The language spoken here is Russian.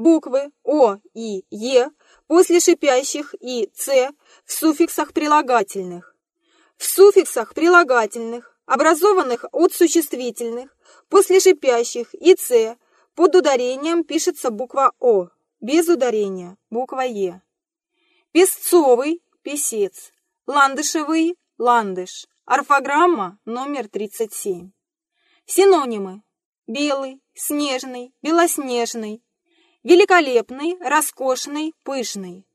Буквы О и Е после шипящих и Ц в суффиксах прилагательных. В суффиксах прилагательных, образованных от существительных, после шипящих и Ц под ударением пишется буква О, без ударения буква Е. Песцовый – песец, ландышевый – ландыш, орфограмма номер 37. Синонимы – белый, снежный, белоснежный, великолепный, роскошный, пышный.